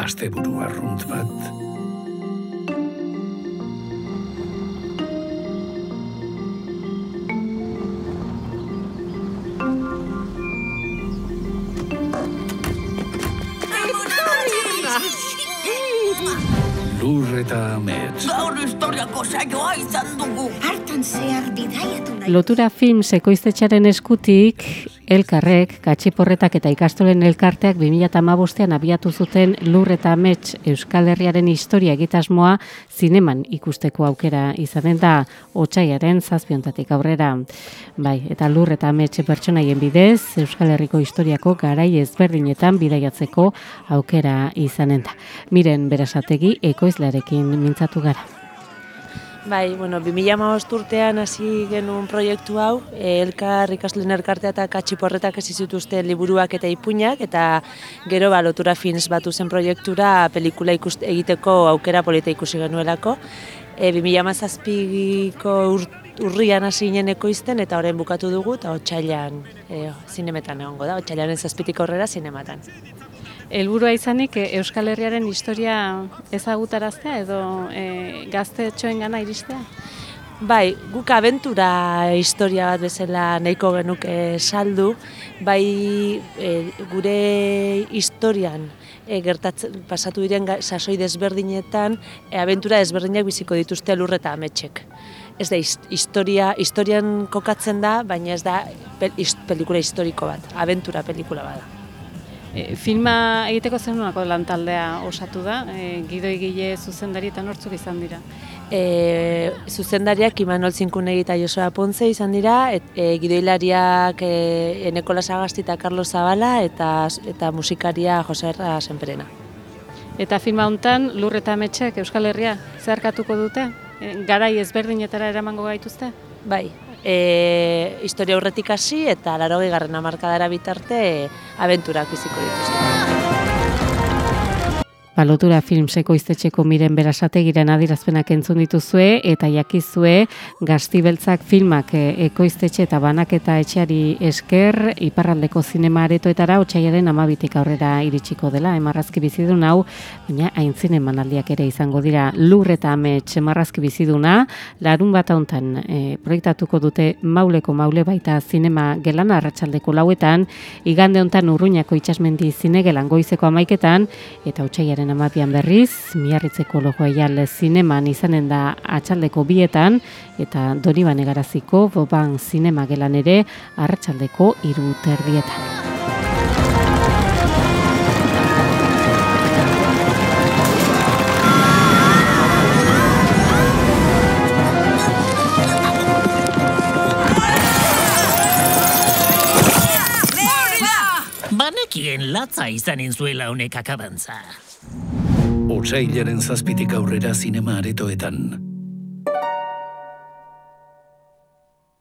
asteburu arrunt bat. Lur eta amets. Gaur historiako saioa izan dugu. Hartan zehar bidaiatu nahi. Lotura film sekoiztetxaren eskutik, elkarrek, katxiporretak eta ikastolen elkarteak 2008an abiatu zuten lur eta amets Euskal Herriaren historia egitasmoa zineman ikusteko aukera izanen da otxaiaren zazpiontatik aurrera. Bai, eta lur eta amets pertsonaien bidez, Euskal Herriko historiako garai ezberdinetan bidaiatzeko aukera izanen da. Miren berasategi ekoizlearekin mintzatu gara. Bai, bueno, 2015 urtean hasi genuen proiektu hau, elkar ikasleen elkartea eta katxiporretak ez zituzten liburuak eta ipuinak, eta gero ba, lotura fins batu zen proiektura pelikula ikust, egiteko aukera polita ikusi genuelako. E, 2017ko ur, urrian hasi ginen ekoizten eta orain bukatu dugu, eta otxailan e, zinemetan egongo da, otxailan zazpitik aurrera zinematan. Helburua izanik e, Euskal Herriaren historia ezagutaraztea edo e, gaztetxoen gana iristea? Bai, guk abentura historia bat bezala nahiko genuke saldu, bai e, gure historian e, gertatzen pasatu diren sasoi desberdinetan e, abentura desberdinak biziko dituzte lur eta ametxek. Ez da his- historia, historian kokatzen da, baina ez da pel, pelikula historiko bat, abentura pelikula bada. E, filma egiteko zenunako lantaldea osatu da, e, gidoi gile zuzendari eta nortzuk izan dira. E, zuzendariak Imanol Zinkunegi eta Josua Pontze izan dira, et, e, gidoilariak e, Enekola Sagasti eta Carlos Zabala eta, eta musikaria Jose Erra Senperena. Eta filma hontan lur eta ametxek Euskal Herria zeharkatuko dute? E, garai ezberdinetara eramango gaituzte? Bai, e, historia aurretik hasi eta laro garren amarkadara bitarte e, abenturak biziko dituzte. Balotura film sekoiztetxeko miren berasategiren adirazpenak entzun dituzue eta jakizue Gaztibeltzak filmak e, ekoiztetxe eta banaketa etxeari esker iparraldeko zinema aretoetara otxaiaren amabitik aurrera iritsiko dela. Emarrazki bizidun hau, baina hain zinemanaldiak ere izango dira. Lur eta amets emarrazki biziduna, larun bat hontan e, proiektatuko dute mauleko maule baita zinema gelan arratsaldeko lauetan, igande hontan urruñako itxasmendi zinegelan goizeko amaiketan, eta amabian berriz, miarritzeko logo eial zineman izanen da atxaldeko bietan, eta Donibane garaziko boban zinema gelan ere arratsaldeko hiru Banekien latza izanen zuela honek akabantza. Otsailaren zazpitik aurrera zinema aretoetan.